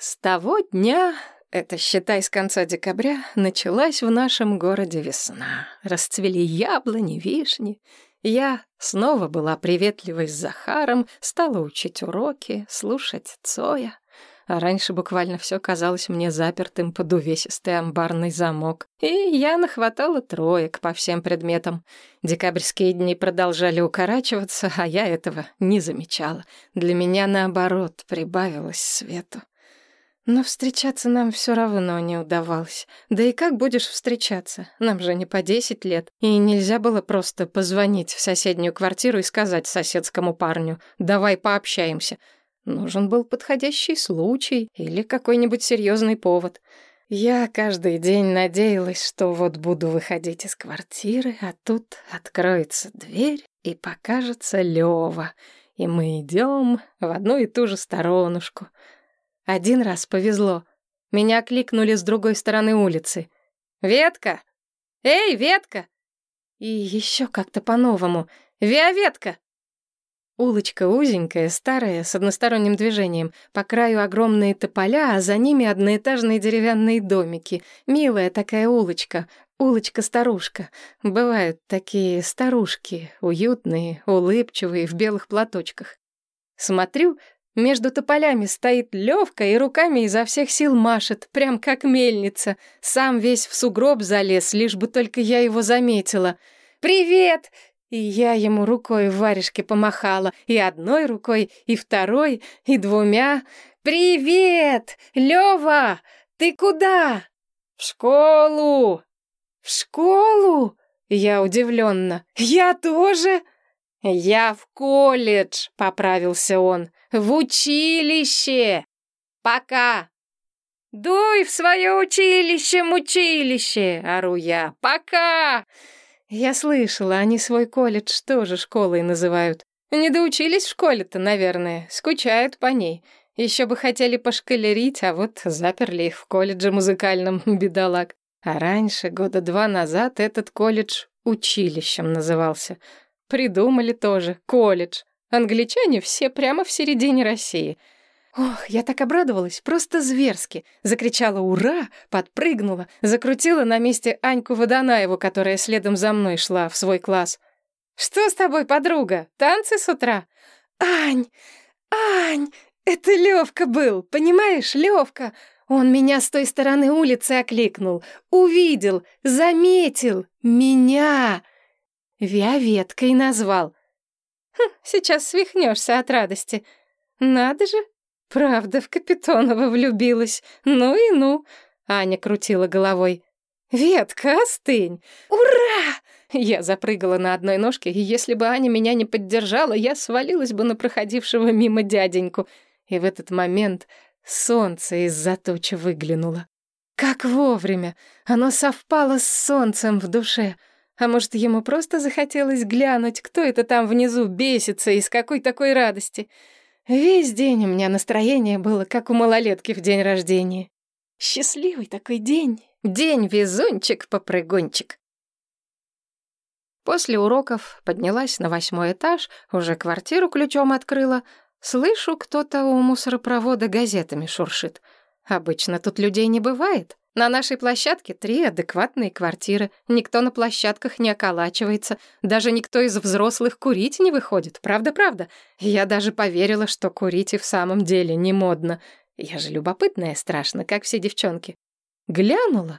С того дня, это считай с конца декабря, началась в нашем городе весна. Расцвели яблони, вишни. Я снова была приветливой с Захаром, стала учить уроки, слушать Цоя. А раньше буквально все казалось мне запертым под увесистый амбарный замок. И я нахватала троек по всем предметам. Декабрьские дни продолжали укорачиваться, а я этого не замечала. Для меня, наоборот, прибавилось свету. Но встречаться нам все равно не удавалось. Да и как будешь встречаться? Нам же не по десять лет. И нельзя было просто позвонить в соседнюю квартиру и сказать соседскому парню «давай пообщаемся». Нужен был подходящий случай или какой-нибудь серьезный повод. Я каждый день надеялась, что вот буду выходить из квартиры, а тут откроется дверь и покажется Лёва. И мы идем в одну и ту же сторонушку — один раз повезло. Меня кликнули с другой стороны улицы. «Ветка! Эй, ветка!» И еще как-то по-новому. «Виаветка!» Улочка узенькая, старая, с односторонним движением. По краю огромные тополя, а за ними одноэтажные деревянные домики. Милая такая улочка. Улочка-старушка. Бывают такие старушки, уютные, улыбчивые, в белых платочках. Смотрю, между тополями стоит Левка и руками изо всех сил машет, прям как мельница. Сам весь в сугроб залез, лишь бы только я его заметила. «Привет!» И я ему рукой в варежке помахала, и одной рукой, и второй, и двумя. «Привет! Лева! Ты куда?» «В школу!» «В школу?» Я удивленно. «Я тоже?» «Я в колледж», — поправился он. «В училище! Пока!» «Дуй в свое училище, мучилище!» — ору я. «Пока!» Я слышала, они свой колледж тоже школой называют. Не доучились в школе-то, наверное, скучают по ней. Еще бы хотели пошкалерить, а вот заперли их в колледже музыкальном, бедолаг. А раньше, года два назад, этот колледж училищем назывался. Придумали тоже. Колледж. Англичане все прямо в середине России. Ох, я так обрадовалась, просто зверски. Закричала «Ура!», подпрыгнула, закрутила на месте Аньку Водонаеву, которая следом за мной шла в свой класс. «Что с тобой, подруга? Танцы с утра?» «Ань! Ань! Это Левка был, понимаешь, Левка! Он меня с той стороны улицы окликнул, увидел, заметил, меня!» Виаветкой назвал. Хм, сейчас свихнешься от радости. Надо же, правда в Капитонова влюбилась. Ну и ну. Аня крутила головой. «Ветка, остынь! Ура!» Я запрыгала на одной ножке, и если бы Аня меня не поддержала, я свалилась бы на проходившего мимо дяденьку. И в этот момент солнце из-за тучи выглянуло. Как вовремя! Оно совпало с солнцем в душе — а может, ему просто захотелось глянуть, кто это там внизу бесится и с какой такой радости. Весь день у меня настроение было, как у малолетки в день рождения. Счастливый такой день. День-везунчик-попрыгунчик. После уроков поднялась на восьмой этаж, уже квартиру ключом открыла. Слышу, кто-то у мусоропровода газетами шуршит. Обычно тут людей не бывает. На нашей площадке три адекватные квартиры. Никто на площадках не околачивается. Даже никто из взрослых курить не выходит. Правда-правда. Я даже поверила, что курить и в самом деле не модно. Я же любопытная страшно, как все девчонки. Глянула,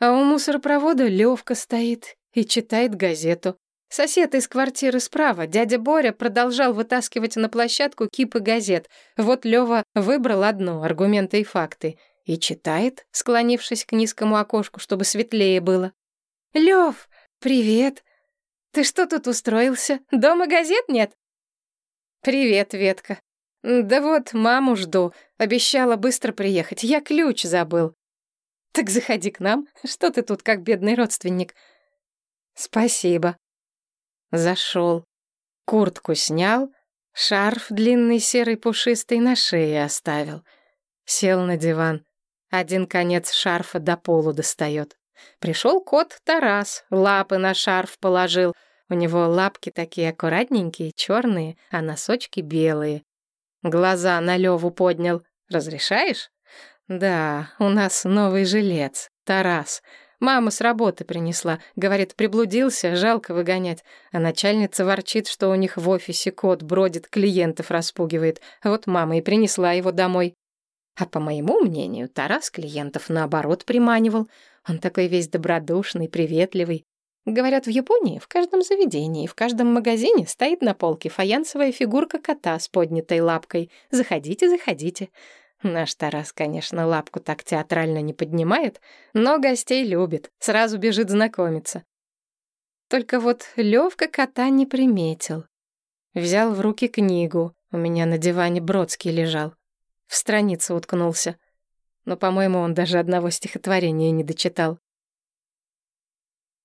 а у мусоропровода Левка стоит и читает газету. Сосед из квартиры справа, дядя Боря, продолжал вытаскивать на площадку кипы газет. Вот Лева выбрал одну, аргументы и факты — и читает, склонившись к низкому окошку, чтобы светлее было. «Лёв, привет! Ты что тут устроился? Дома газет нет?» «Привет, Ветка. Да вот, маму жду. Обещала быстро приехать. Я ключ забыл». «Так заходи к нам. Что ты тут, как бедный родственник?» «Спасибо». Зашел. Куртку снял, шарф длинный серый пушистый на шее оставил. Сел на диван. Один конец шарфа до полу достает. Пришел кот Тарас, лапы на шарф положил. У него лапки такие аккуратненькие, черные, а носочки белые. Глаза на Леву поднял. «Разрешаешь?» Да, у нас новый жилец, Тарас. Мама с работы принесла. Говорит, приблудился, жалко выгонять. А начальница ворчит, что у них в офисе кот бродит, клиентов распугивает. Вот мама и принесла его домой. А по моему мнению, Тарас клиентов наоборот приманивал. Он такой весь добродушный, приветливый. Говорят, в Японии в каждом заведении, в каждом магазине стоит на полке фаянсовая фигурка кота с поднятой лапкой. Заходите, заходите. Наш Тарас, конечно, лапку так театрально не поднимает, но гостей любит, сразу бежит знакомиться. Только вот Левка кота не приметил. Взял в руки книгу, у меня на диване Бродский лежал. В страницу уткнулся. Но, по-моему, он даже одного стихотворения не дочитал.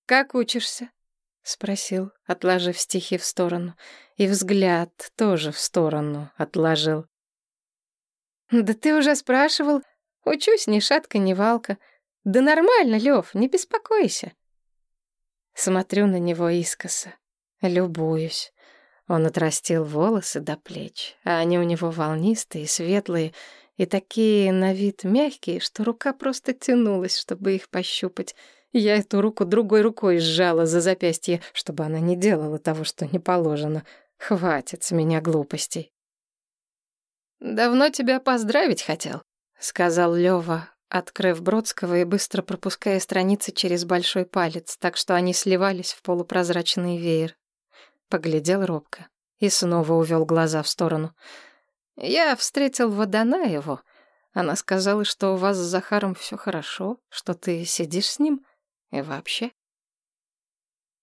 «Как учишься?» — спросил, отложив стихи в сторону. И взгляд тоже в сторону отложил. «Да ты уже спрашивал. Учусь ни шатка, ни валка. Да нормально, Лев, не беспокойся». Смотрю на него искоса, любуюсь. Он отрастил волосы до плеч, а они у него волнистые, светлые и такие на вид мягкие, что рука просто тянулась, чтобы их пощупать. Я эту руку другой рукой сжала за запястье, чтобы она не делала того, что не положено. Хватит с меня глупостей. «Давно тебя поздравить хотел», — сказал Лёва, открыв Бродского и быстро пропуская страницы через большой палец, так что они сливались в полупрозрачный веер. Поглядел робко и снова увел глаза в сторону. «Я встретил Водонаеву. Она сказала, что у вас с Захаром все хорошо, что ты сидишь с ним и вообще».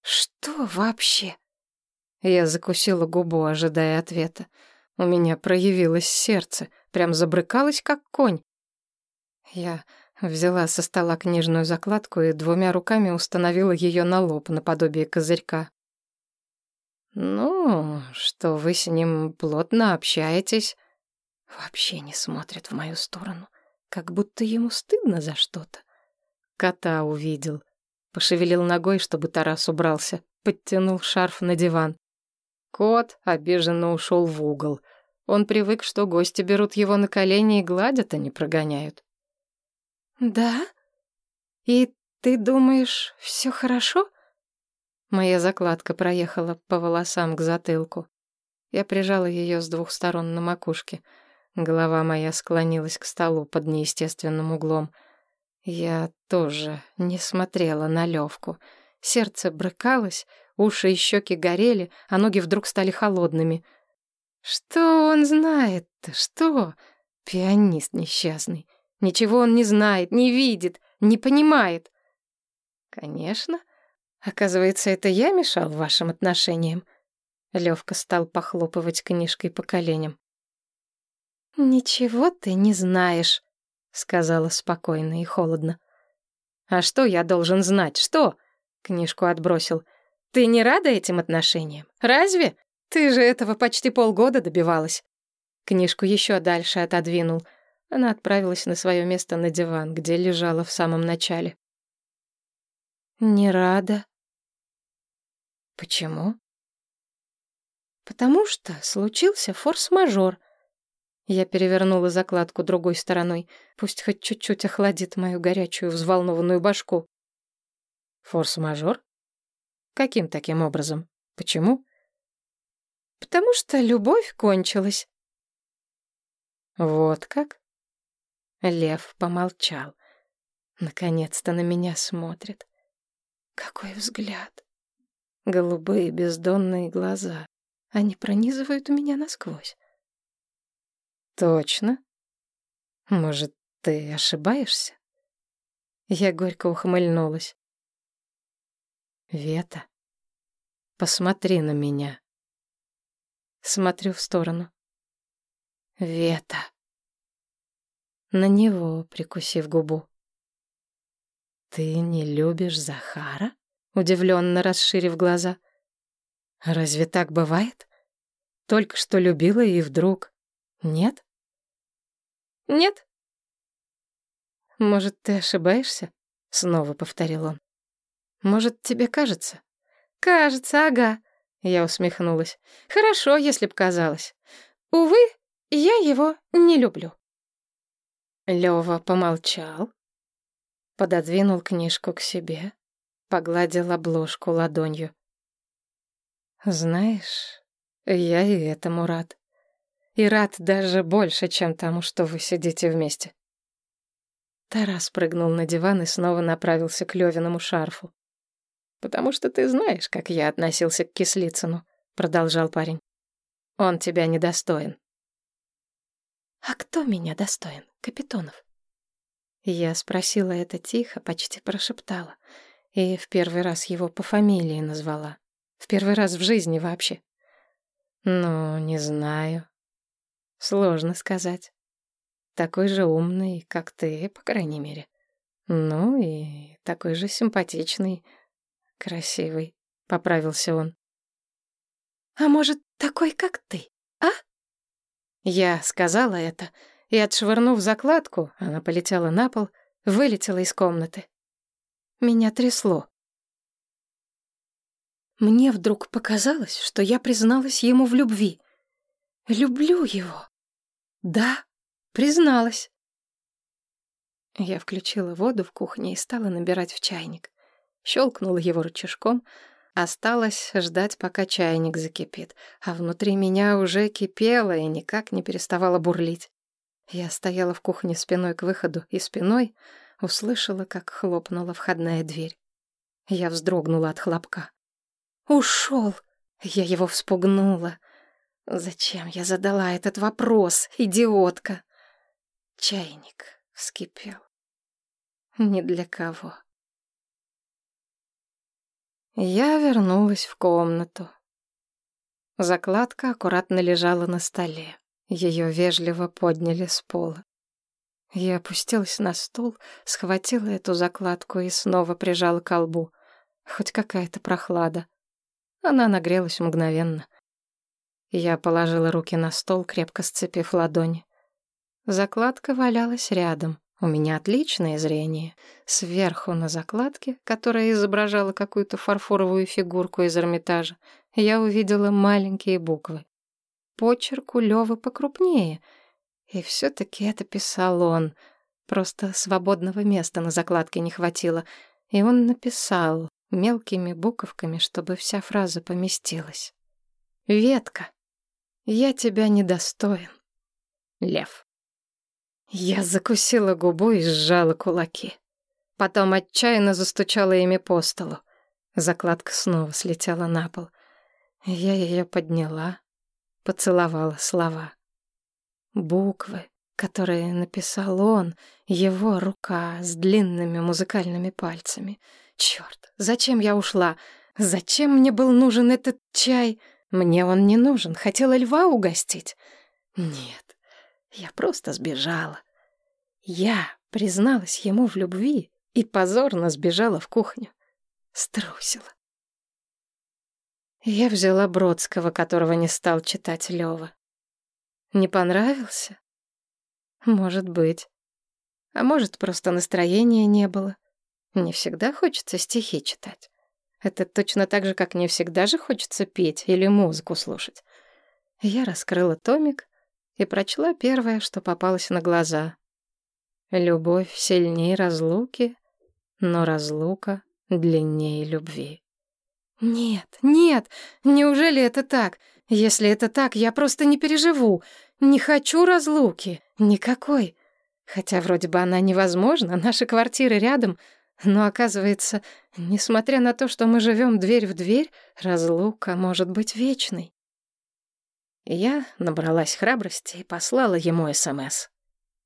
«Что вообще?» Я закусила губу, ожидая ответа. У меня проявилось сердце, прям забрыкалось, как конь. Я взяла со стола книжную закладку и двумя руками установила ее на лоб, наподобие козырька. «Ну, что вы с ним плотно общаетесь?» Вообще не смотрит в мою сторону, как будто ему стыдно за что-то. Кота увидел. Пошевелил ногой, чтобы Тарас убрался. Подтянул шарф на диван. Кот обиженно ушел в угол. Он привык, что гости берут его на колени и гладят, а не прогоняют. «Да? И ты думаешь, все хорошо?» Моя закладка проехала по волосам к затылку. Я прижала ее с двух сторон на макушке. Голова моя склонилась к столу под неестественным углом. Я тоже не смотрела на Левку. Сердце брыкалось, уши и щеки горели, а ноги вдруг стали холодными. Что он знает-то, что? Пианист несчастный. Ничего он не знает, не видит, не понимает. Конечно, Оказывается, это я мешал вашим отношениям. Левка стал похлопывать книжкой по коленям. «Ничего ты не знаешь», — сказала спокойно и холодно. «А что я должен знать? Что?» — книжку отбросил. «Ты не рада этим отношениям? Разве? Ты же этого почти полгода добивалась». Книжку еще дальше отодвинул. Она отправилась на свое место на диван, где лежала в самом начале. «Не рада», Почему? Потому что случился форс-мажор. Я перевернула закладку другой стороной. Пусть хоть чуть-чуть охладит мою горячую, взволнованную башку. Форс-мажор? Каким таким образом? Почему? Потому что любовь кончилась. Вот как? Лев помолчал. Наконец-то на меня смотрит. Какой взгляд. Голубые бездонные глаза. Они пронизывают меня насквозь. Точно? Может, ты ошибаешься? Я горько ухмыльнулась. Вета, посмотри на меня. Смотрю в сторону. Вета. На него, прикусив губу. Ты не любишь Захара? удивленно расширив глаза. «Разве так бывает? Только что любила и вдруг... Нет?» «Нет». «Может, ты ошибаешься?» — снова повторил он. «Может, тебе кажется?» «Кажется, ага», — я усмехнулась. «Хорошо, если б казалось. Увы, я его не люблю». Лёва помолчал, пододвинул книжку к себе, погладил обложку ладонью. «Знаешь, я и этому рад. И рад даже больше, чем тому, что вы сидите вместе». Тарас прыгнул на диван и снова направился к Левиному шарфу. «Потому что ты знаешь, как я относился к Кислицыну», — продолжал парень. «Он тебя недостоин». «А кто меня достоин, Капитонов?» Я спросила это тихо, почти прошептала. И в первый раз его по фамилии назвала. В первый раз в жизни вообще. Ну, не знаю. Сложно сказать. Такой же умный, как ты, по крайней мере. Ну и такой же симпатичный, красивый, поправился он. А может, такой, как ты, а? Я сказала это, и, отшвырнув закладку, она полетела на пол, вылетела из комнаты. Меня трясло. Мне вдруг показалось, что я призналась ему в любви. Люблю его. Да, призналась. Я включила воду в кухне и стала набирать в чайник. Щелкнула его рычажком. Осталось ждать, пока чайник закипит, а внутри меня уже кипело и никак не переставало бурлить. Я стояла в кухне спиной к выходу и спиной услышала, как хлопнула входная дверь. Я вздрогнула от хлопка. «Ушел!» Я его вспугнула. Зачем я задала этот вопрос, идиотка? Чайник вскипел. Ни для кого. Я вернулась в комнату. Закладка аккуратно лежала на столе. Ее вежливо подняли с пола. Я опустилась на стул, схватила эту закладку и снова прижала к колбу. Хоть какая-то прохлада. Она нагрелась мгновенно. Я положила руки на стол, крепко сцепив ладони. Закладка валялась рядом. У меня отличное зрение. Сверху на закладке, которая изображала какую-то фарфоровую фигурку из Эрмитажа, я увидела маленькие буквы почерк у Лёвы покрупнее. И все-таки это писал он. Просто свободного места на закладке не хватило. И он написал мелкими буковками, чтобы вся фраза поместилась. «Ветка, я тебя недостоин, лев». Я закусила губу и сжала кулаки. Потом отчаянно застучала ими по столу. Закладка снова слетела на пол. Я ее подняла, поцеловала слова. Буквы, которые написал он, его рука с длинными музыкальными пальцами. Черт, зачем я ушла? Зачем мне был нужен этот чай? Мне он не нужен, хотела льва угостить. Нет, я просто сбежала. Я призналась ему в любви и позорно сбежала в кухню. Струсила. Я взяла Бродского, которого не стал читать Лёва. Не понравился? Может быть. А может, просто настроения не было. Не всегда хочется стихи читать. Это точно так же, как не всегда же хочется петь или музыку слушать. Я раскрыла томик и прочла первое, что попалось на глаза. «Любовь сильнее разлуки, но разлука длиннее любви». Нет, нет, неужели это так? Если это так, я просто не переживу. Не хочу разлуки. Никакой. Хотя вроде бы она невозможна, наши квартиры рядом. Но оказывается, несмотря на то, что мы живем дверь в дверь, разлука может быть вечной. Я набралась храбрости и послала ему СМС.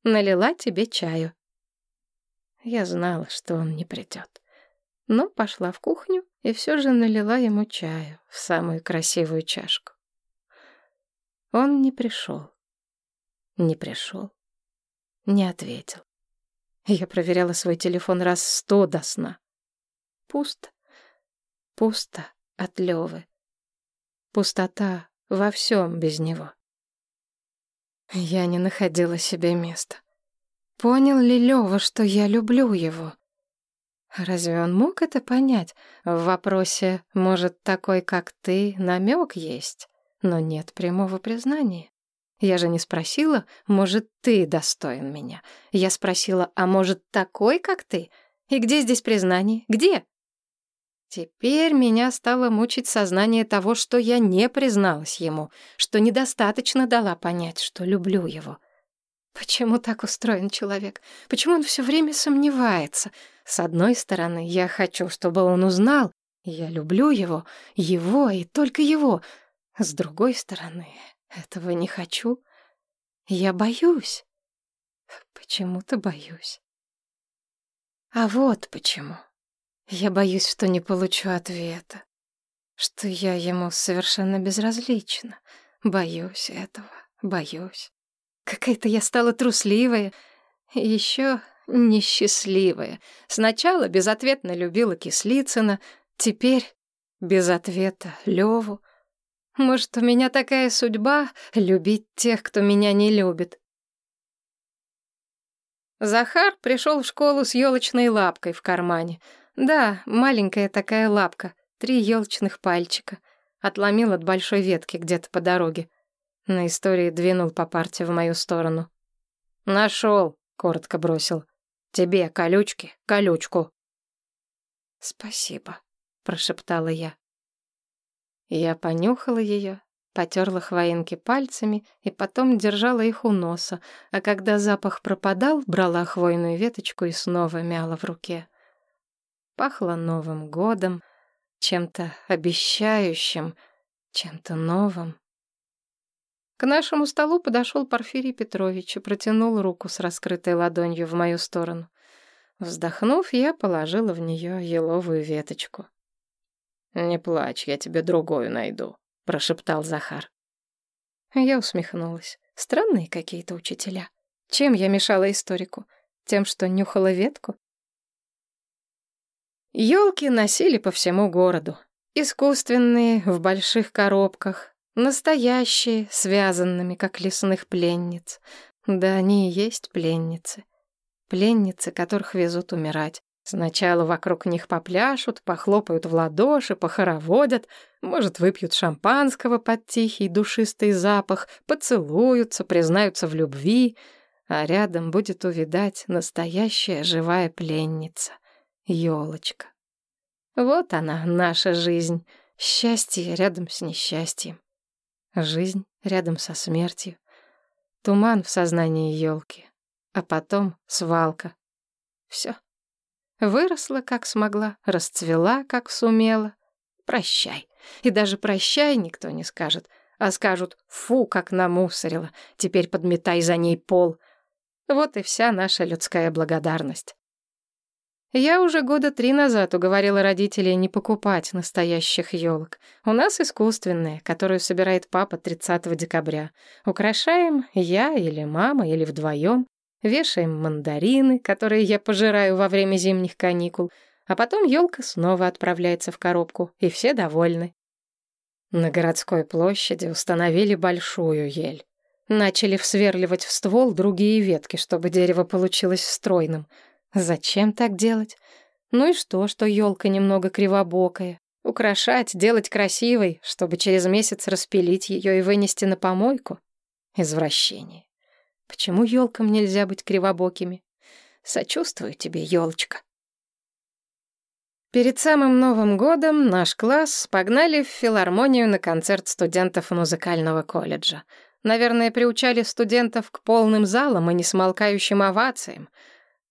«Налила тебе чаю». Я знала, что он не придет но пошла в кухню и все же налила ему чаю в самую красивую чашку. Он не пришел. Не пришел. Не ответил. Я проверяла свой телефон раз сто до сна. Пусто. Пусто от Левы. Пустота во всем без него. Я не находила себе места. Понял ли Лева, что я люблю его? Разве он мог это понять? В вопросе «может, такой, как ты» намек есть, но нет прямого признания. Я же не спросила, может, ты достоин меня. Я спросила, а может, такой, как ты? И где здесь признание? Где? Теперь меня стало мучить сознание того, что я не призналась ему, что недостаточно дала понять, что люблю его. Почему так устроен человек? Почему он все время сомневается? С одной стороны, я хочу, чтобы он узнал, я люблю его, его и только его. С другой стороны, этого не хочу. Я боюсь. Почему-то боюсь. А вот почему. Я боюсь, что не получу ответа. Что я ему совершенно безразлична. Боюсь этого, боюсь. Какая-то я стала трусливая, еще несчастливая. Сначала безответно любила Кислицына, теперь без ответа Леву. Может, у меня такая судьба — любить тех, кто меня не любит. Захар пришел в школу с елочной лапкой в кармане. Да, маленькая такая лапка, три елочных пальчика. Отломил от большой ветки где-то по дороге. На истории двинул по парте в мою сторону. «Нашел», — коротко бросил. «Тебе колючки, колючку». «Спасибо», — прошептала я. Я понюхала ее, потерла хвоинки пальцами и потом держала их у носа, а когда запах пропадал, брала хвойную веточку и снова мяла в руке. Пахло Новым годом, чем-то обещающим, чем-то новым. К нашему столу подошел Порфирий Петрович и протянул руку с раскрытой ладонью в мою сторону. Вздохнув, я положила в нее еловую веточку. «Не плачь, я тебе другую найду», — прошептал Захар. Я усмехнулась. Странные какие-то учителя. Чем я мешала историку? Тем, что нюхала ветку? Елки носили по всему городу. Искусственные, в больших коробках. Настоящие, связанными, как лесных пленниц. Да они и есть пленницы. Пленницы, которых везут умирать. Сначала вокруг них попляшут, похлопают в ладоши, похороводят, может, выпьют шампанского под тихий душистый запах, поцелуются, признаются в любви, а рядом будет увидать настоящая живая пленница, елочка. Вот она, наша жизнь, счастье рядом с несчастьем, жизнь рядом со смертью, туман в сознании елки, а потом свалка. Все. Выросла, как смогла, расцвела, как сумела. Прощай. И даже прощай никто не скажет, а скажут «фу, как намусорила, теперь подметай за ней пол». Вот и вся наша людская благодарность. Я уже года три назад уговорила родителей не покупать настоящих елок. У нас искусственные, которую собирает папа 30 декабря. Украшаем я или мама, или вдвоем. Вешаем мандарины, которые я пожираю во время зимних каникул, а потом елка снова отправляется в коробку, и все довольны. На городской площади установили большую ель. Начали всверливать в ствол другие ветки, чтобы дерево получилось стройным. Зачем так делать? Ну и что, что елка немного кривобокая? Украшать, делать красивой, чтобы через месяц распилить ее и вынести на помойку? Извращение. Почему елкам нельзя быть кривобокими? Сочувствую тебе, елочка. Перед самым Новым годом наш класс погнали в филармонию на концерт студентов музыкального колледжа. Наверное, приучали студентов к полным залам и несмолкающим овациям.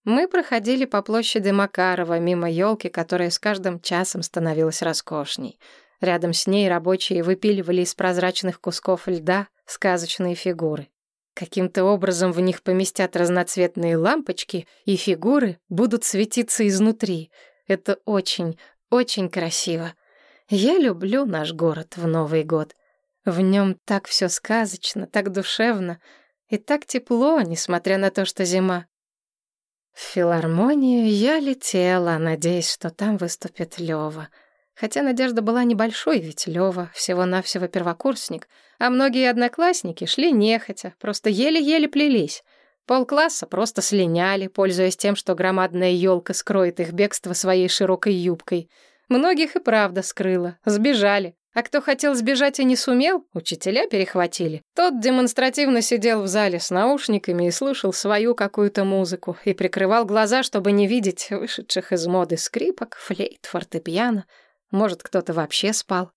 Мы проходили по площади Макарова мимо елки, которая с каждым часом становилась роскошней. Рядом с ней рабочие выпиливали из прозрачных кусков льда сказочные фигуры. Каким-то образом в них поместят разноцветные лампочки, и фигуры будут светиться изнутри. Это очень, очень красиво. Я люблю наш город в Новый год. В нем так все сказочно, так душевно и так тепло, несмотря на то, что зима. В филармонию я летела, надеясь, что там выступит Лёва — Хотя надежда была небольшой, ведь Лёва всего-навсего первокурсник, а многие одноклассники шли нехотя, просто еле-еле плелись. Полкласса просто слиняли, пользуясь тем, что громадная елка скроет их бегство своей широкой юбкой. Многих и правда скрыла, сбежали, А кто хотел сбежать и не сумел, учителя перехватили. Тот демонстративно сидел в зале с наушниками и слушал свою какую-то музыку и прикрывал глаза, чтобы не видеть вышедших из моды скрипок, флейт, фортепиано. Может, кто-то вообще спал.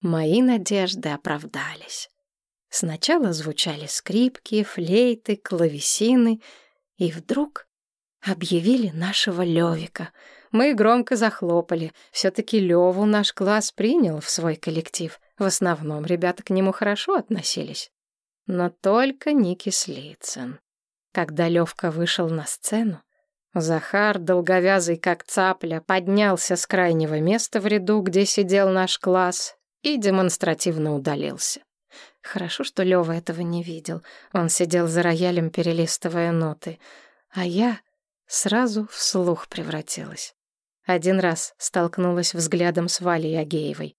Мои надежды оправдались. Сначала звучали скрипки, флейты, клавесины, и вдруг объявили нашего Левика — мы громко захлопали. Все-таки Леву наш класс принял в свой коллектив. В основном ребята к нему хорошо относились. Но только не Кислицын. Когда Левка вышел на сцену, Захар, долговязый как цапля, поднялся с крайнего места в ряду, где сидел наш класс, и демонстративно удалился. Хорошо, что Лёва этого не видел. Он сидел за роялем, перелистывая ноты. А я сразу в слух превратилась. Один раз столкнулась взглядом с Валей Агеевой.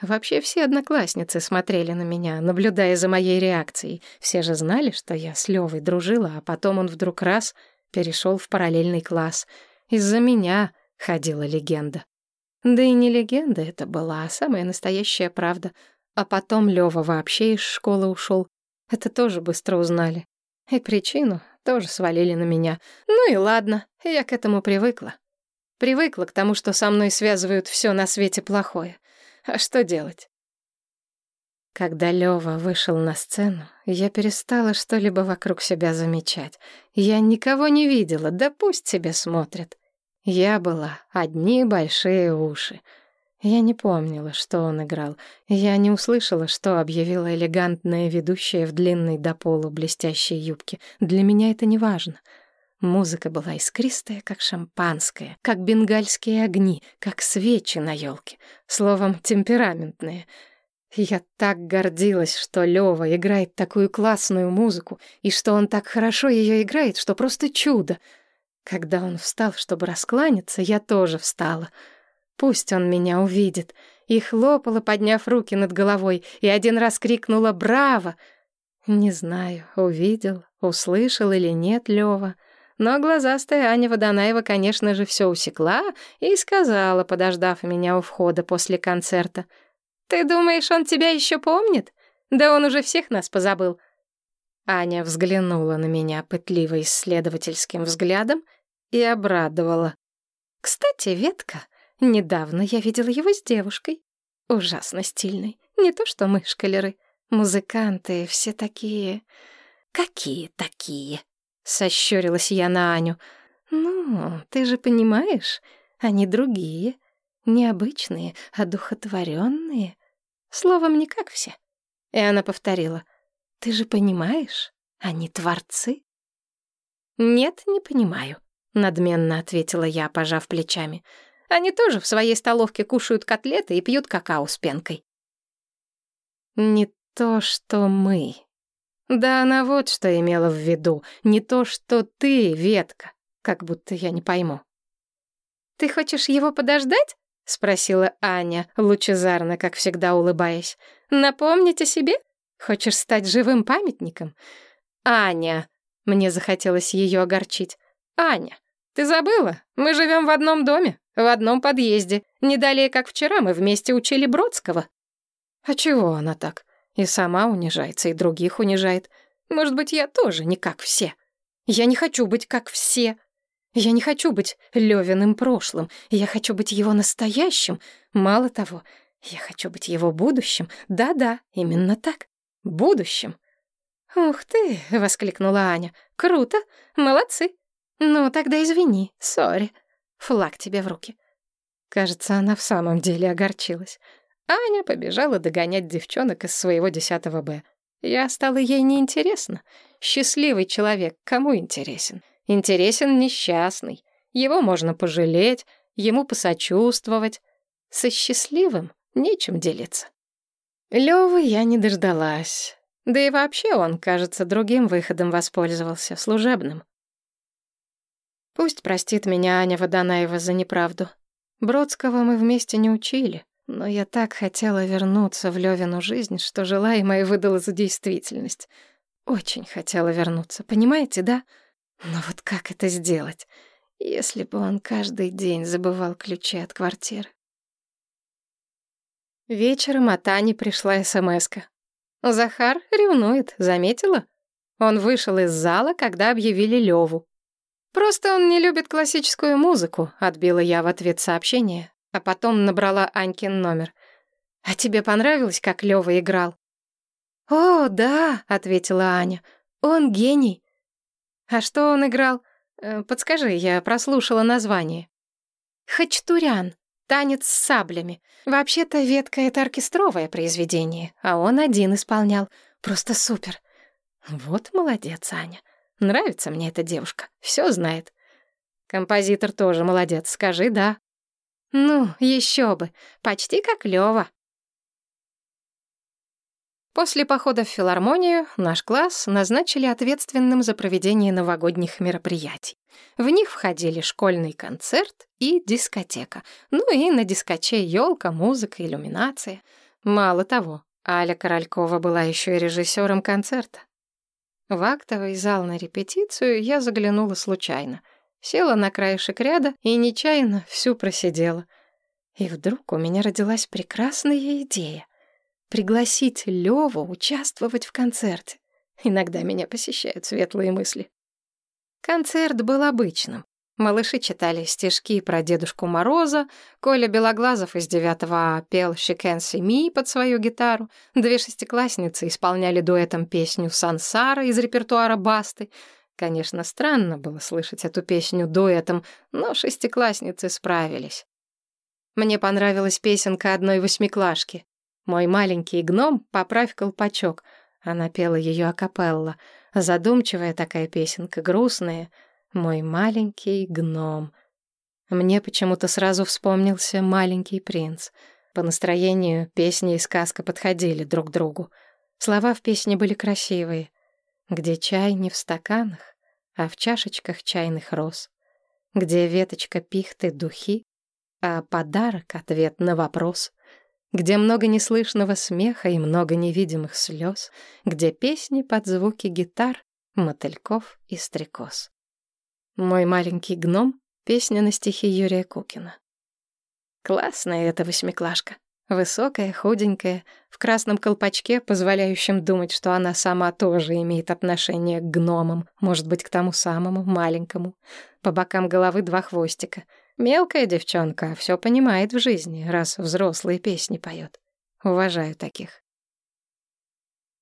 Вообще все одноклассницы смотрели на меня, наблюдая за моей реакцией. Все же знали, что я с Левой дружила, а потом он вдруг раз перешел в параллельный класс. Из-за меня ходила легенда. Да и не легенда это была, а самая настоящая правда. А потом Лева вообще из школы ушел. Это тоже быстро узнали. И причину тоже свалили на меня. Ну и ладно, я к этому привыкла. Привыкла к тому, что со мной связывают все на свете плохое. А что делать? Когда Лёва вышел на сцену, я перестала что-либо вокруг себя замечать. Я никого не видела, да пусть себе смотрят. Я была одни большие уши. Я не помнила, что он играл. Я не услышала, что объявила элегантная ведущая в длинной до полу блестящей юбке. Для меня это не важно. Музыка была искристая, как шампанское, как бенгальские огни, как свечи на елке. Словом, темпераментные. Я так гордилась, что Лёва играет такую классную музыку, и что он так хорошо ее играет, что просто чудо. Когда он встал, чтобы раскланяться, я тоже встала. Пусть он меня увидит. И хлопала, подняв руки над головой, и один раз крикнула «Браво!». Не знаю, увидел, услышал или нет Лёва — но глазастая Аня Водонаева, конечно же, все усекла и сказала, подождав меня у входа после концерта. «Ты думаешь, он тебя еще помнит? Да он уже всех нас позабыл». Аня взглянула на меня пытливо исследовательским взглядом и обрадовала. «Кстати, Ветка, недавно я видела его с девушкой. Ужасно стильной. Не то что мы, шкалеры. Музыканты все такие... Какие такие?» Сощурилась я на Аню. «Ну, ты же понимаешь, они другие, необычные, одухотворенные. Словом, не как все». И она повторила. «Ты же понимаешь, они творцы». «Нет, не понимаю», — надменно ответила я, пожав плечами. «Они тоже в своей столовке кушают котлеты и пьют какао с пенкой». «Не то, что мы», да она вот что имела в виду, не то, что ты, ветка, как будто я не пойму. «Ты хочешь его подождать?» — спросила Аня, лучезарно, как всегда улыбаясь. «Напомнить о себе? Хочешь стать живым памятником?» «Аня!» — мне захотелось ее огорчить. «Аня, ты забыла? Мы живем в одном доме, в одном подъезде. Не далее, как вчера, мы вместе учили Бродского». «А чего она так?» И сама унижается, и других унижает. Может быть, я тоже не как все. Я не хочу быть как все. Я не хочу быть Левиным прошлым. Я хочу быть его настоящим. Мало того, я хочу быть его будущим. Да-да, именно так. Будущим. «Ух ты!» — воскликнула Аня. «Круто! Молодцы! Ну, тогда извини, сори. Флаг тебе в руки». Кажется, она в самом деле огорчилась. Аня побежала догонять девчонок из своего 10 Б. Я стала ей неинтересна. Счастливый человек кому интересен? Интересен несчастный. Его можно пожалеть, ему посочувствовать. Со счастливым нечем делиться. Лёвы я не дождалась. Да и вообще он, кажется, другим выходом воспользовался, служебным. Пусть простит меня Аня Водонаева за неправду. Бродского мы вместе не учили. Но я так хотела вернуться в Левину жизнь, что желаемое выдало за действительность. Очень хотела вернуться, понимаете, да? Но вот как это сделать, если бы он каждый день забывал ключи от квартиры? Вечером от Ани пришла СМСка. Захар ревнует, заметила? Он вышел из зала, когда объявили Леву. «Просто он не любит классическую музыку», — отбила я в ответ сообщение, а потом набрала Анькин номер. «А тебе понравилось, как Лева играл?» «О, да», — ответила Аня, — «он гений». «А что он играл? Э, подскажи, я прослушала название». «Хачатурян», танец с саблями. Вообще-то ветка — это оркестровое произведение, а он один исполнял. Просто супер. Вот молодец, Аня. Нравится мне эта девушка, все знает. Композитор тоже молодец, скажи «да». Ну, еще бы, почти как Лева. После похода в филармонию наш класс назначили ответственным за проведение новогодних мероприятий. В них входили школьный концерт и дискотека. Ну и на дискоче елка, музыка, иллюминация. Мало того, Аля Королькова была еще и режиссером концерта. В актовый зал на репетицию я заглянула случайно. Села на краешек ряда и нечаянно всю просидела. И вдруг у меня родилась прекрасная идея — пригласить Леву участвовать в концерте. Иногда меня посещают светлые мысли. Концерт был обычным. Малыши читали стишки про Дедушку Мороза, Коля Белоглазов из 9 А пел «She Can See Me» под свою гитару, две шестиклассницы исполняли дуэтом песню «Сансара» из репертуара Басты. Конечно, странно было слышать эту песню дуэтом, но шестиклассницы справились. Мне понравилась песенка одной восьмиклашки. «Мой маленький гном, поправь колпачок». Она пела ее акапелла. Задумчивая такая песенка, грустная — мой маленький гном. Мне почему-то сразу вспомнился маленький принц. По настроению песня и сказка подходили друг другу. Слова в песне были красивые. Где чай не в стаканах, а в чашечках чайных роз. Где веточка пихты духи, а подарок — ответ на вопрос. Где много неслышного смеха и много невидимых слез. Где песни под звуки гитар, мотыльков и стрекоз. «Мой маленький гном» — песня на стихи Юрия Кукина. Классная эта восьмиклашка. Высокая, худенькая, в красном колпачке, позволяющем думать, что она сама тоже имеет отношение к гномам, может быть, к тому самому маленькому. По бокам головы два хвостика. Мелкая девчонка, все понимает в жизни, раз взрослые песни поет. Уважаю таких.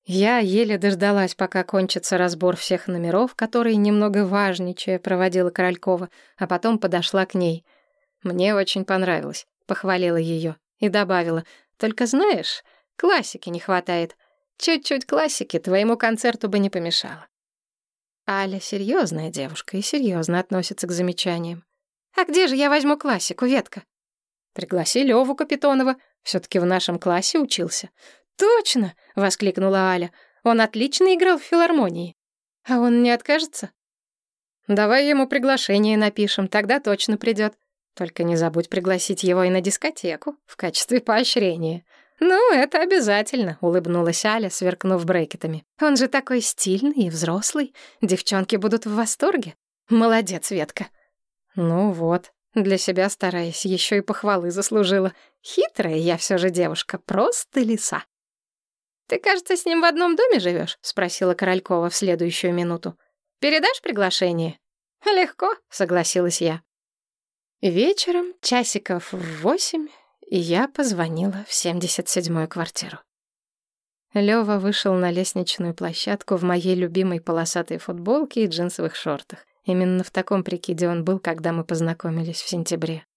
Я еле дождалась, пока кончится разбор всех номеров, который, немного важничая, проводила Королькова, а потом подошла к ней. «Мне очень понравилось», — похвалила ее и добавила. «Только знаешь, классики не хватает. Чуть-чуть классики твоему концерту бы не помешало». Аля серьезная девушка и серьезно относится к замечаниям. «А где же я возьму классику, Ветка?» «Пригласи Леву Капитонова, все-таки в нашем классе учился. «Точно!» — воскликнула Аля. «Он отлично играл в филармонии. А он не откажется?» «Давай ему приглашение напишем, тогда точно придет. Только не забудь пригласить его и на дискотеку в качестве поощрения». «Ну, это обязательно», — улыбнулась Аля, сверкнув брекетами. «Он же такой стильный и взрослый. Девчонки будут в восторге. Молодец, Ветка». «Ну вот, для себя стараясь, еще и похвалы заслужила. Хитрая я все же девушка, просто лиса». «Ты, кажется, с ним в одном доме живешь?» — спросила Королькова в следующую минуту. «Передашь приглашение?» «Легко», — согласилась я. Вечером, часиков в восемь, я позвонила в 77-ю квартиру. Лёва вышел на лестничную площадку в моей любимой полосатой футболке и джинсовых шортах. Именно в таком прикиде он был, когда мы познакомились в сентябре.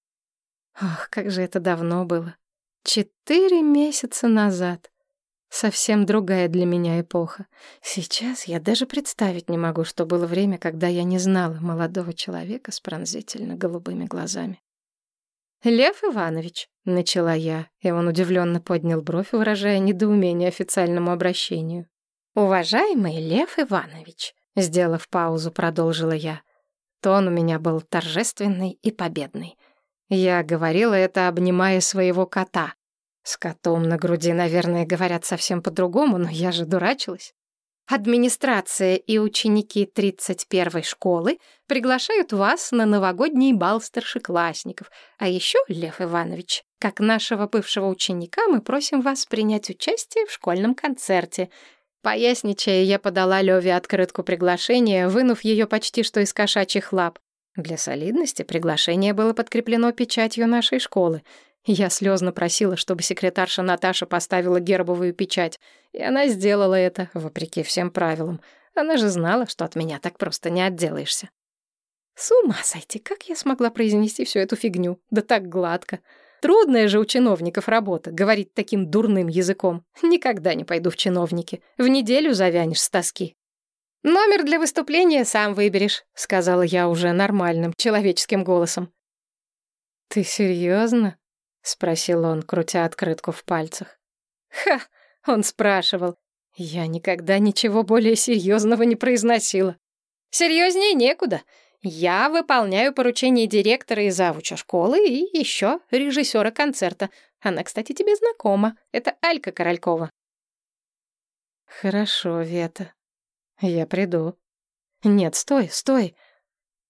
Ох, как же это давно было. Четыре месяца назад. Совсем другая для меня эпоха. Сейчас я даже представить не могу, что было время, когда я не знала молодого человека с пронзительно голубыми глазами. «Лев Иванович», — начала я, и он удивленно поднял бровь, выражая недоумение официальному обращению. «Уважаемый Лев Иванович», — сделав паузу, продолжила я. Тон у меня был торжественный и победный. Я говорила это, обнимая своего кота. С котом на груди, наверное, говорят совсем по-другому, но я же дурачилась. Администрация и ученики 31-й школы приглашают вас на новогодний бал старшеклассников. А еще, Лев Иванович, как нашего бывшего ученика, мы просим вас принять участие в школьном концерте. Поясничая, я подала Леве открытку приглашения, вынув ее почти что из кошачьих лап. Для солидности приглашение было подкреплено печатью нашей школы. Я слезно просила, чтобы секретарша Наташа поставила гербовую печать, и она сделала это, вопреки всем правилам. Она же знала, что от меня так просто не отделаешься. С ума сойти, как я смогла произнести всю эту фигню? Да так гладко. Трудная же у чиновников работа, говорить таким дурным языком. Никогда не пойду в чиновники. В неделю завянешь с тоски. «Номер для выступления сам выберешь», — сказала я уже нормальным, человеческим голосом. «Ты серьезно? — спросил он, крутя открытку в пальцах. «Ха!» — он спрашивал. Я никогда ничего более серьезного не произносила. Серьезнее некуда. Я выполняю поручение директора и завуча школы и еще режиссера концерта. Она, кстати, тебе знакома. Это Алька Королькова. Хорошо, Вета. Я приду. Нет, стой, стой.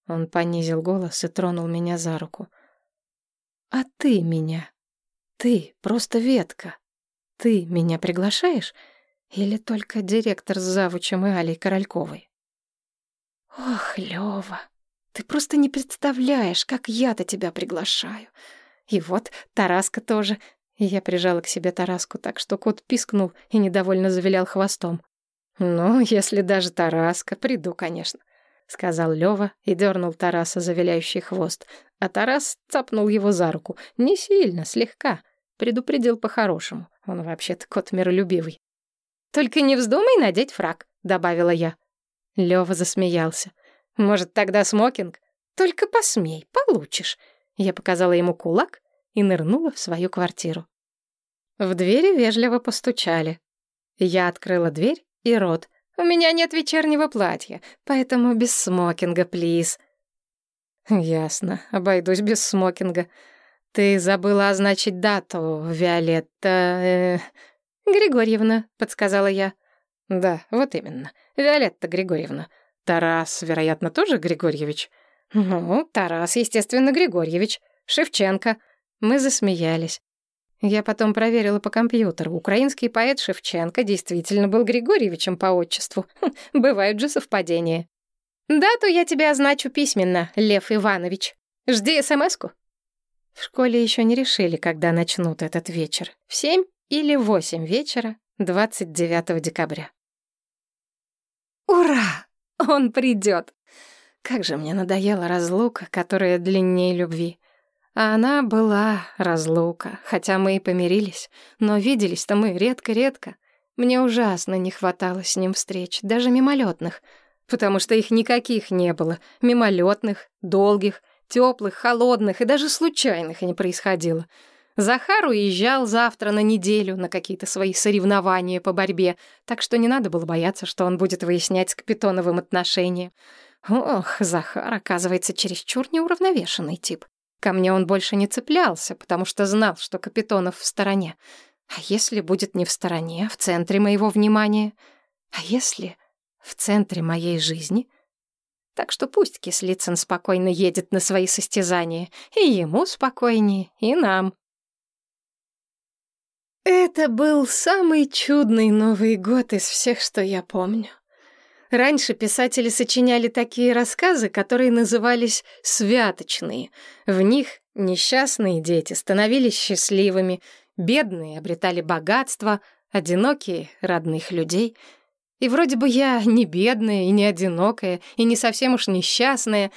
Он понизил голос и тронул меня за руку. А ты меня? Ты просто ветка. Ты меня приглашаешь? Или только директор с завучем и Алей Корольковой? Ох, Лёва, ты просто не представляешь, как я-то тебя приглашаю. И вот Тараска тоже. Я прижала к себе Тараску так, что кот пискнул и недовольно завилял хвостом. Ну, если даже Тараска, приду, конечно сказал Лёва и дернул Тараса за виляющий хвост. А Тарас цапнул его за руку. Не сильно, слегка. Предупредил по-хорошему. Он вообще-то кот миролюбивый. «Только не вздумай надеть фрак», — добавила я. Лёва засмеялся. «Может, тогда смокинг? Только посмей, получишь». Я показала ему кулак и нырнула в свою квартиру. В двери вежливо постучали. Я открыла дверь и рот — у меня нет вечернего платья, поэтому без смокинга, плиз». «Ясно, обойдусь без смокинга. Ты забыла означить дату, Виолетта...» э... «Григорьевна», — подсказала я. «Да, вот именно. Виолетта Григорьевна. Тарас, вероятно, тоже Григорьевич?» «Ну, Тарас, естественно, Григорьевич. Шевченко». Мы засмеялись. Я потом проверила по компьютеру. Украинский поэт Шевченко действительно был Григорьевичем по отчеству. Хм, бывают же совпадения. Дату я тебе означу письменно, Лев Иванович. Жди смс-ку. В школе еще не решили, когда начнут этот вечер. В семь или восемь вечера, 29 декабря. Ура! Он придет! Как же мне надоела разлука, которая длиннее любви. А она была разлука, хотя мы и помирились, но виделись-то мы редко-редко. Мне ужасно не хватало с ним встреч, даже мимолетных, потому что их никаких не было, мимолетных, долгих, теплых, холодных и даже случайных не происходило. Захар уезжал завтра на неделю на какие-то свои соревнования по борьбе, так что не надо было бояться, что он будет выяснять с Капитоновым отношения. Ох, Захар, оказывается, чересчур неуравновешенный тип. Ко мне он больше не цеплялся, потому что знал, что Капитонов в стороне. А если будет не в стороне, а в центре моего внимания? А если в центре моей жизни? Так что пусть Кислицын спокойно едет на свои состязания. И ему спокойнее, и нам. Это был самый чудный Новый год из всех, что я помню. Раньше писатели сочиняли такие рассказы, которые назывались «святочные». В них несчастные дети становились счастливыми, бедные обретали богатство, одинокие — родных людей. И вроде бы я не бедная и не одинокая, и не совсем уж несчастная,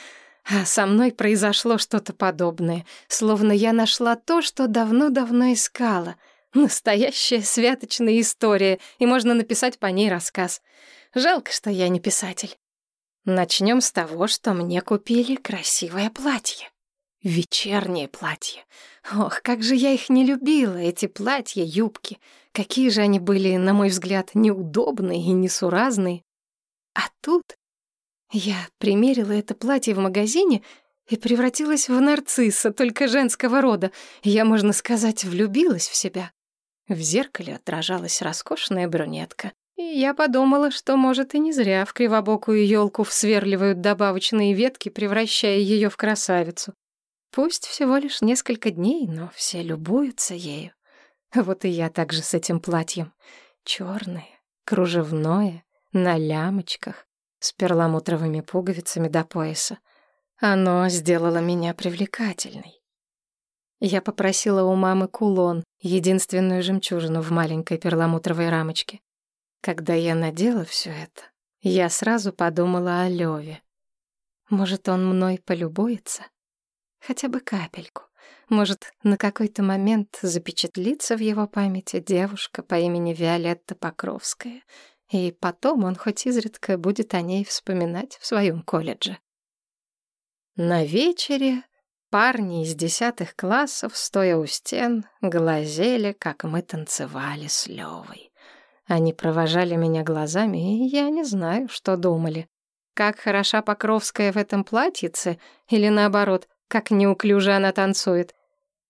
а со мной произошло что-то подобное, словно я нашла то, что давно-давно искала. Настоящая святочная история, и можно написать по ней рассказ — Жалко, что я не писатель. Начнем с того, что мне купили красивое платье. Вечернее платье. Ох, как же я их не любила, эти платья, юбки. Какие же они были, на мой взгляд, неудобные и несуразные. А тут я примерила это платье в магазине и превратилась в нарцисса, только женского рода. Я, можно сказать, влюбилась в себя. В зеркале отражалась роскошная брюнетка. И я подумала, что, может, и не зря в кривобокую елку всверливают добавочные ветки, превращая ее в красавицу. Пусть всего лишь несколько дней, но все любуются ею. Вот и я также с этим платьем. Черное, кружевное, на лямочках, с перламутровыми пуговицами до пояса. Оно сделало меня привлекательной. Я попросила у мамы кулон, единственную жемчужину в маленькой перламутровой рамочке. Когда я надела все это, я сразу подумала о Леве. Может, он мной полюбуется? Хотя бы капельку. Может, на какой-то момент запечатлится в его памяти девушка по имени Виолетта Покровская, и потом он хоть изредка будет о ней вспоминать в своем колледже. На вечере парни из десятых классов, стоя у стен, глазели, как мы танцевали с Левой. Они провожали меня глазами, и я не знаю, что думали. Как хороша Покровская в этом платьице, или наоборот, как неуклюже она танцует.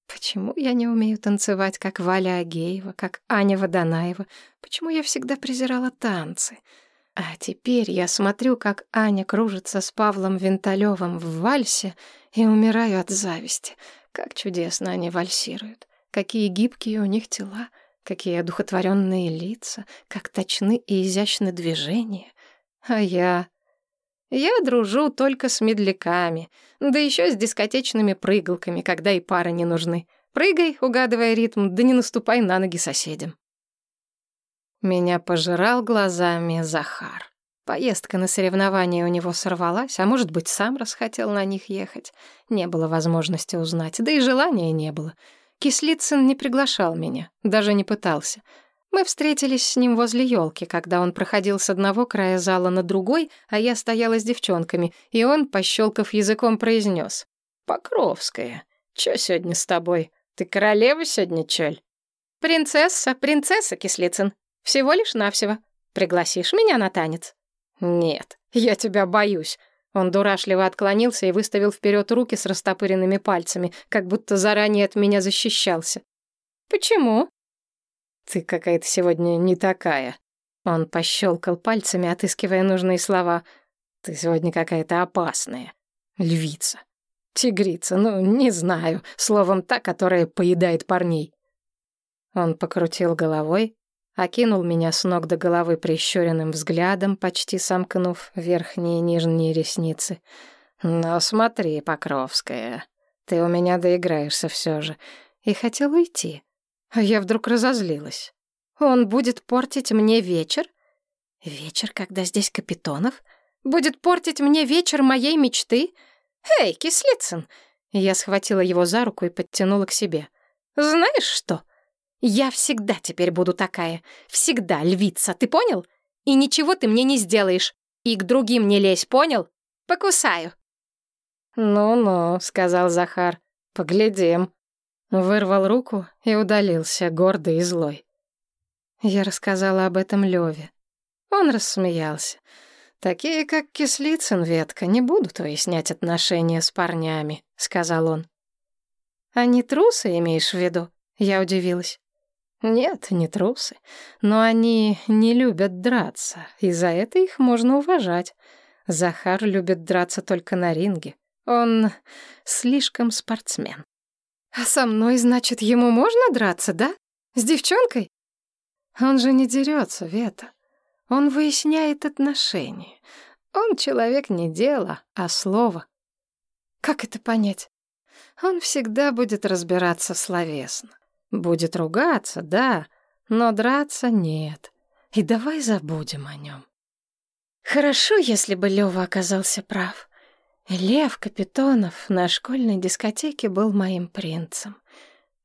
Почему я не умею танцевать, как Валя Агеева, как Аня Водонаева? Почему я всегда презирала танцы? А теперь я смотрю, как Аня кружится с Павлом Винталёвым в вальсе и умираю от зависти. Как чудесно они вальсируют. Какие гибкие у них тела, какие одухотворенные лица, как точны и изящны движения. А я... Я дружу только с медляками, да еще с дискотечными прыгалками, когда и пары не нужны. Прыгай, угадывая ритм, да не наступай на ноги соседям. Меня пожирал глазами Захар. Поездка на соревнования у него сорвалась, а может быть, сам расхотел на них ехать. Не было возможности узнать, да и желания не было. Кислицын не приглашал меня, даже не пытался — мы встретились с ним возле елки, когда он проходил с одного края зала на другой, а я стояла с девчонками, и он, пощелкав языком, произнес: «Покровская, чё сегодня с тобой? Ты королева сегодня, чёль?» «Принцесса, принцесса, Кислицын. Всего лишь навсего. Пригласишь меня на танец?» «Нет, я тебя боюсь». Он дурашливо отклонился и выставил вперед руки с растопыренными пальцами, как будто заранее от меня защищался. «Почему?» «Ты какая-то сегодня не такая». Он пощелкал пальцами, отыскивая нужные слова. «Ты сегодня какая-то опасная. Львица. Тигрица, ну, не знаю. Словом, та, которая поедает парней». Он покрутил головой, окинул меня с ног до головы прищуренным взглядом, почти сомкнув верхние и нижние ресницы. «Но смотри, Покровская, ты у меня доиграешься все же». И хотел уйти. А я вдруг разозлилась. Он будет портить мне вечер? Вечер, когда здесь Капитонов? Будет портить мне вечер моей мечты? Эй, Кислицын! Я схватила его за руку и подтянула к себе. Знаешь что? Я всегда теперь буду такая. Всегда львица, ты понял? И ничего ты мне не сделаешь. И к другим не лезь, понял? Покусаю. «Ну-ну», — сказал Захар, — «поглядим». Вырвал руку и удалился, гордый и злой. Я рассказала об этом Леве. Он рассмеялся. «Такие, как Кислицын, ветка, не будут выяснять отношения с парнями», — сказал он. «Они трусы, имеешь в виду?» — я удивилась. «Нет, не трусы. Но они не любят драться, и за это их можно уважать. Захар любит драться только на ринге. Он слишком спортсмен». А со мной, значит, ему можно драться, да? С девчонкой? Он же не дерется, Вета. Он выясняет отношения. Он человек не дела, а слова. Как это понять? Он всегда будет разбираться словесно. Будет ругаться, да, но драться нет. И давай забудем о нем. Хорошо, если бы Лёва оказался прав. Лев Капитонов на школьной дискотеке был моим принцем.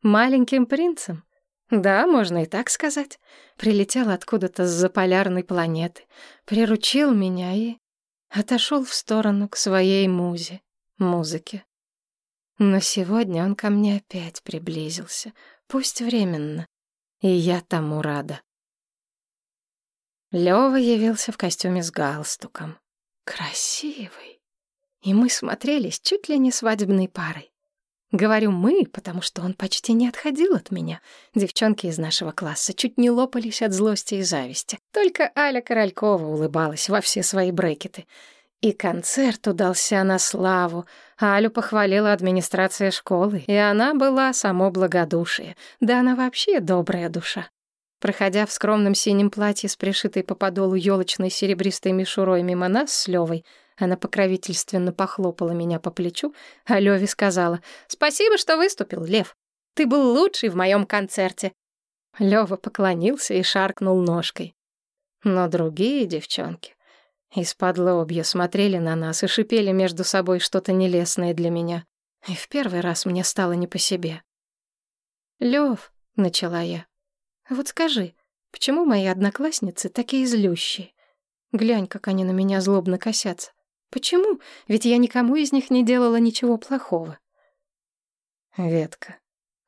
Маленьким принцем? Да, можно и так сказать. Прилетел откуда-то с заполярной планеты, приручил меня и отошел в сторону к своей музе, музыке. Но сегодня он ко мне опять приблизился, пусть временно, и я тому рада. Лёва явился в костюме с галстуком. Красивый и мы смотрелись чуть ли не свадебной парой. Говорю «мы», потому что он почти не отходил от меня. Девчонки из нашего класса чуть не лопались от злости и зависти. Только Аля Королькова улыбалась во все свои брекеты. И концерт удался на славу. Алю похвалила администрация школы, и она была само благодушие. Да она вообще добрая душа. Проходя в скромном синем платье с пришитой по подолу елочной серебристой мишурой мимо нас с Левой, она покровительственно похлопала меня по плечу, а Леве сказала «Спасибо, что выступил, Лев. Ты был лучший в моем концерте». Лева поклонился и шаркнул ножкой. Но другие девчонки из-под лобья смотрели на нас и шипели между собой что-то нелестное для меня. И в первый раз мне стало не по себе. «Лев», — начала я, — «вот скажи, почему мои одноклассницы такие злющие? Глянь, как они на меня злобно косятся. Почему? Ведь я никому из них не делала ничего плохого. Ветка,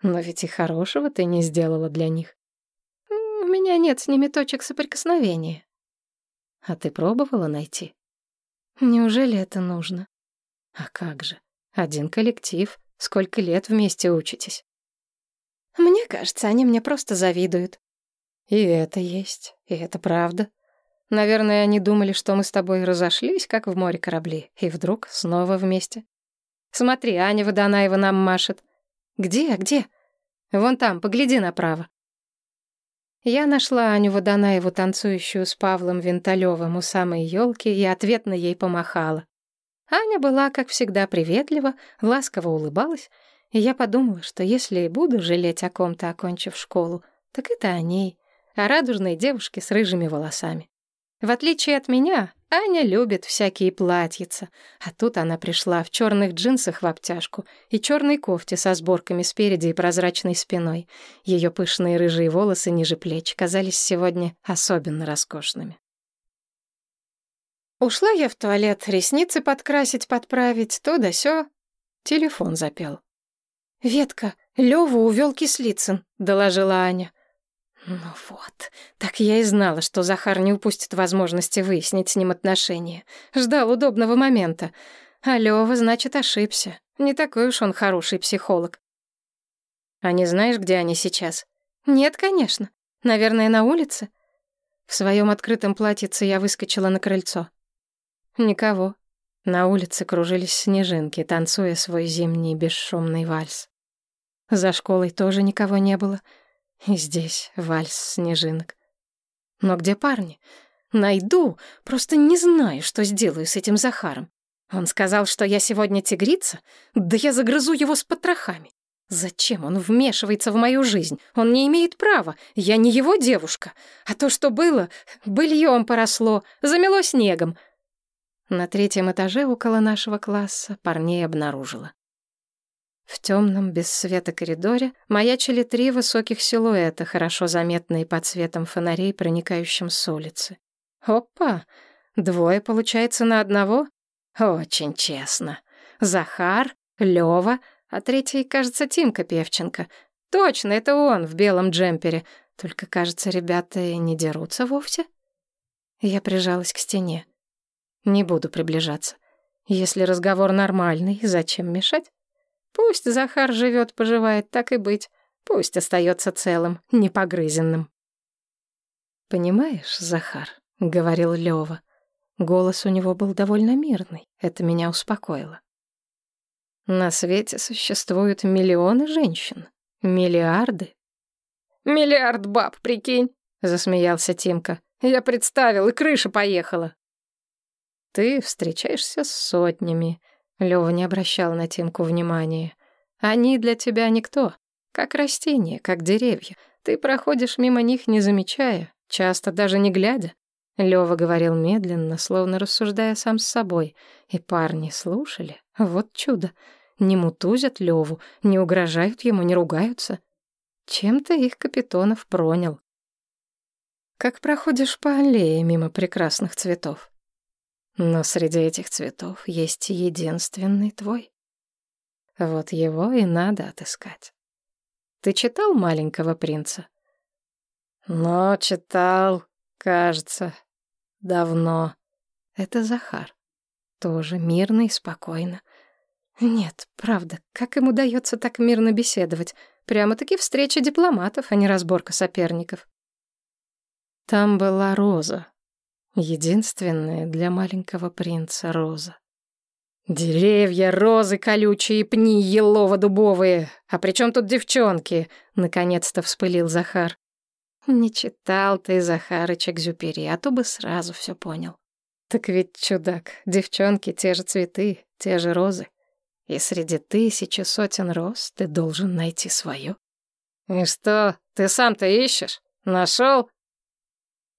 но ведь и хорошего ты не сделала для них. У меня нет с ними точек соприкосновения. А ты пробовала найти? Неужели это нужно? А как же? Один коллектив. Сколько лет вместе учитесь? Мне кажется, они мне просто завидуют. И это есть, и это правда. Наверное, они думали, что мы с тобой разошлись, как в море корабли, и вдруг снова вместе. Смотри, Аня Водонаева нам машет. Где, где? Вон там, погляди направо. Я нашла Аню Водонаеву, танцующую с Павлом Винталёвым у самой елки, и ответно ей помахала. Аня была, как всегда, приветлива, ласково улыбалась, и я подумала, что если и буду жалеть о ком-то, окончив школу, так это о ней, о радужной девушке с рыжими волосами. В отличие от меня, Аня любит всякие платьица, а тут она пришла в черных джинсах в обтяжку и черной кофте со сборками спереди и прозрачной спиной. Ее пышные рыжие волосы ниже плеч казались сегодня особенно роскошными. Ушла я в туалет, ресницы подкрасить, подправить, то да сё. Телефон запел. «Ветка, Лёву увёл Кислицын», — доложила Аня. Ну вот, так я и знала, что Захар не упустит возможности выяснить с ним отношения. Ждал удобного момента. А Лёва, значит, ошибся. Не такой уж он хороший психолог. А не знаешь, где они сейчас? Нет, конечно. Наверное, на улице. В своем открытом платьице я выскочила на крыльцо. Никого. На улице кружились снежинки, танцуя свой зимний бесшумный вальс. За школой тоже никого не было — и здесь вальс снежинок. Но где парни? Найду, просто не знаю, что сделаю с этим Захаром. Он сказал, что я сегодня тигрица? Да я загрызу его с потрохами. Зачем он вмешивается в мою жизнь? Он не имеет права. Я не его девушка. А то, что было, быльем поросло, замело снегом. На третьем этаже около нашего класса парней обнаружила. В темном, без света коридоре маячили три высоких силуэта, хорошо заметные под светом фонарей, проникающим с улицы. Опа! Двое, получается, на одного? Очень честно. Захар, Лёва, а третий, кажется, Тимка Певченко. Точно, это он в белом джемпере. Только, кажется, ребята не дерутся вовсе. Я прижалась к стене. Не буду приближаться. Если разговор нормальный, зачем мешать? Пусть Захар живет, поживает, так и быть. Пусть остается целым, непогрызенным. «Понимаешь, Захар», — говорил Лёва, голос у него был довольно мирный, это меня успокоило. «На свете существуют миллионы женщин, миллиарды». «Миллиард баб, прикинь», — засмеялся Тимка. «Я представил, и крыша поехала». «Ты встречаешься с сотнями, Лёва не обращал на Тимку внимания. «Они для тебя никто, как растения, как деревья. Ты проходишь мимо них, не замечая, часто даже не глядя». Лёва говорил медленно, словно рассуждая сам с собой. И парни слушали. Вот чудо. Не мутузят Лёву, не угрожают ему, не ругаются. Чем-то их Капитонов пронял. Как проходишь по аллее мимо прекрасных цветов. Но среди этих цветов есть единственный твой. Вот его и надо отыскать. Ты читал «Маленького принца»? Но читал, кажется, давно. Это Захар. Тоже мирно и спокойно. Нет, правда, как им удается так мирно беседовать? Прямо-таки встреча дипломатов, а не разборка соперников. Там была роза. Единственная для маленького принца роза. «Деревья, розы колючие, пни елово-дубовые. А при чем тут девчонки?» — наконец-то вспылил Захар. «Не читал ты, Захарыч Экзюпери, а то бы сразу все понял. Так ведь, чудак, девчонки — те же цветы, те же розы. И среди тысячи сотен роз ты должен найти свою. И что, ты сам-то ищешь? Нашел?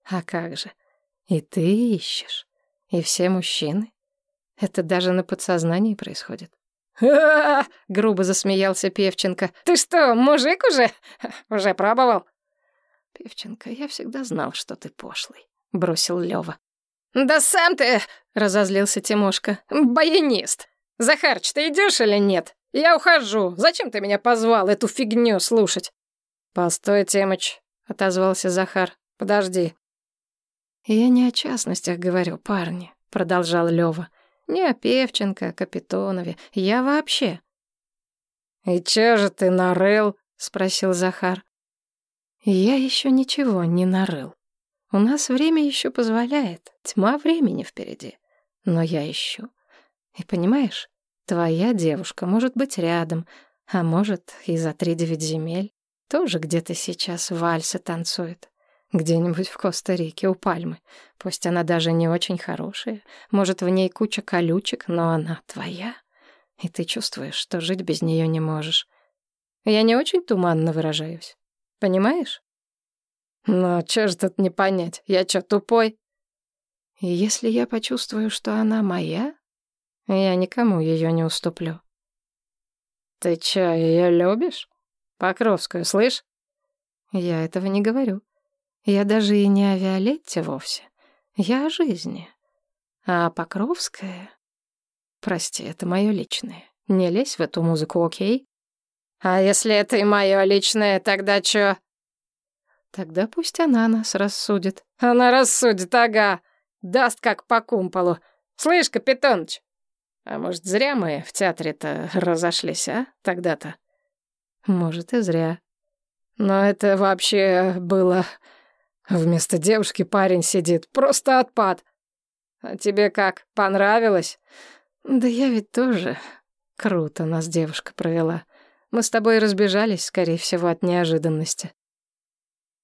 А как же? И ты ищешь. И все мужчины. Это даже на подсознании происходит. «А-а-а!» — грубо засмеялся Певченко. «Ты что, мужик уже? Уже пробовал?» «Певченко, я всегда знал, что ты пошлый», — бросил Лёва. «Да сам ты!» — разозлился Тимошка. «Баянист! Захарч, ты идешь или нет? Я ухожу. Зачем ты меня позвал эту фигню слушать?» «Постой, Тимыч», — отозвался Захар. «Подожди». «Я не о частностях говорю, парни», — продолжал Лёва. «Не о Певченко, Капитонове. Я вообще». «И чё же ты нарыл?» — спросил Захар. «Я еще ничего не нарыл. У нас время еще позволяет, тьма времени впереди. Но я ищу. И понимаешь, твоя девушка может быть рядом, а может и за три девять земель. Тоже где-то сейчас вальсы танцует. Где-нибудь в Коста-Рике у пальмы. Пусть она даже не очень хорошая, может, в ней куча колючек, но она твоя. И ты чувствуешь, что жить без нее не можешь. Я не очень туманно выражаюсь. Понимаешь? Ну, чё ж тут не понять? Я чё, тупой? И если я почувствую, что она моя, я никому ее не уступлю. Ты чё, ее любишь? Покровскую, слышь? Я этого не говорю. Я даже и не о Виолетте вовсе. Я о жизни. А Покровская... Прости, это мое личное. Не лезь в эту музыку, окей? А если это и мое личное, тогда чё? Тогда пусть она нас рассудит. Она рассудит, ага. Даст как по кумполу. Слышь, Капитоныч, а может, зря мы в театре-то разошлись, а? Тогда-то. Может, и зря. Но это вообще было... Вместо девушки парень сидит. Просто отпад. А тебе как, понравилось? Да я ведь тоже... Круто нас девушка провела. Мы с тобой разбежались, скорее всего, от неожиданности.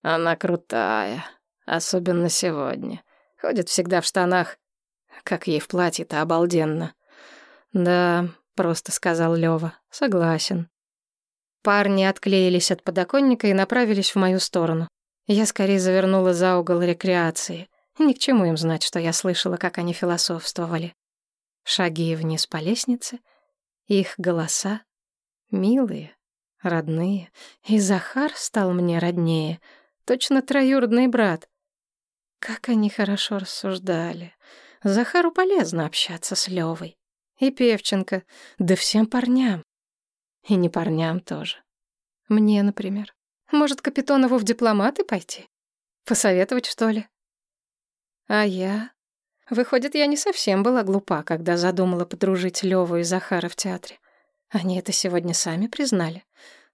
Она крутая, особенно сегодня. Ходит всегда в штанах. Как ей в платье-то обалденно. Да, просто сказал Лёва. Согласен. Парни отклеились от подоконника и направились в мою сторону. Я скорее завернула за угол рекреации. Ни к чему им знать, что я слышала, как они философствовали. Шаги вниз по лестнице, их голоса милые, родные, и Захар стал мне роднее — Точно троюродный брат. Как они хорошо рассуждали. Захару полезно общаться с Левой. И Певченко, да всем парням. И не парням тоже. Мне, например. Может, Капитонову в дипломаты пойти? Посоветовать, что ли? А я? Выходит, я не совсем была глупа, когда задумала подружить Леву и Захара в театре. Они это сегодня сами признали.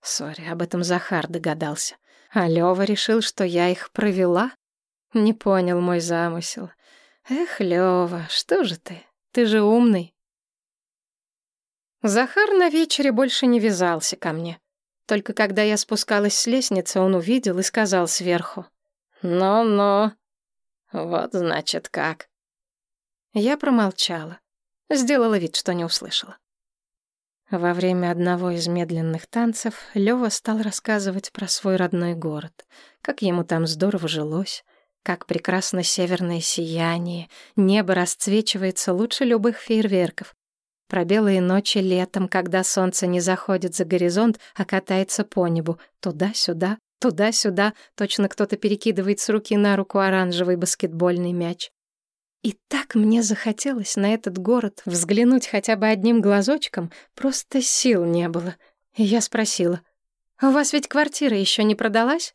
Сори, об этом Захар догадался. А Лёва решил, что я их провела? Не понял мой замысел. Эх, Лёва, что же ты? Ты же умный. Захар на вечере больше не вязался ко мне. Только когда я спускалась с лестницы, он увидел и сказал сверху. «Ну-ну, вот значит как». Я промолчала, сделала вид, что не услышала. Во время одного из медленных танцев Лёва стал рассказывать про свой родной город, как ему там здорово жилось, как прекрасно северное сияние, небо расцвечивается лучше любых фейерверков, про белые ночи летом, когда солнце не заходит за горизонт, а катается по небу, туда-сюда, туда-сюда, точно кто-то перекидывает с руки на руку оранжевый баскетбольный мяч. И так мне захотелось на этот город взглянуть хотя бы одним глазочком, просто сил не было. И я спросила, «У вас ведь квартира еще не продалась?»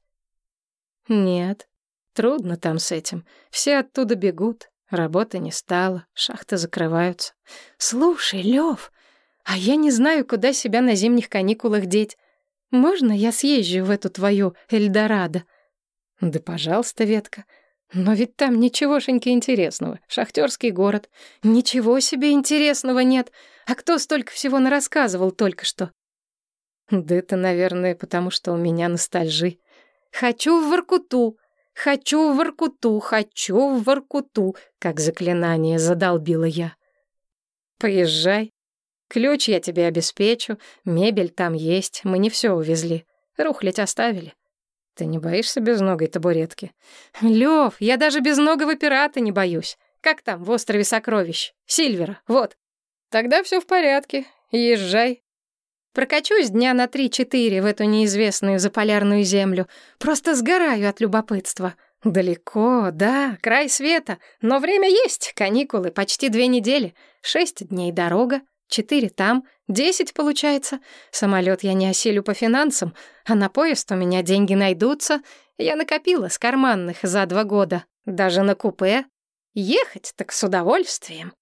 «Нет, трудно там с этим. Все оттуда бегут, работы не стало, шахты закрываются. Слушай, Лев, А я не знаю, куда себя на зимних каникулах деть. Можно я съезжу в эту твою Эльдорадо? Да, пожалуйста, Ветка. Но ведь там ничегошеньки интересного. Шахтерский город. Ничего себе интересного нет. А кто столько всего нарассказывал только что? Да это, наверное, потому что у меня ностальжи. Хочу в Воркуту. Хочу в Воркуту. Хочу в Воркуту. Как заклинание задолбила я. Поезжай. Ключ я тебе обеспечу. Мебель там есть. Мы не все увезли. Рухлядь оставили. Ты не боишься безногой табуретки? Лев, я даже безногого пирата не боюсь. Как там в острове сокровищ? Сильвера, вот. Тогда все в порядке. Езжай. Прокачусь дня на три-четыре в эту неизвестную заполярную землю. Просто сгораю от любопытства. Далеко, да, край света. Но время есть, каникулы, почти две недели. Шесть дней дорога, Четыре там, десять получается. Самолет я не осилю по финансам, а на поезд у меня деньги найдутся. Я накопила с карманных за два года, даже на купе. Ехать так с удовольствием.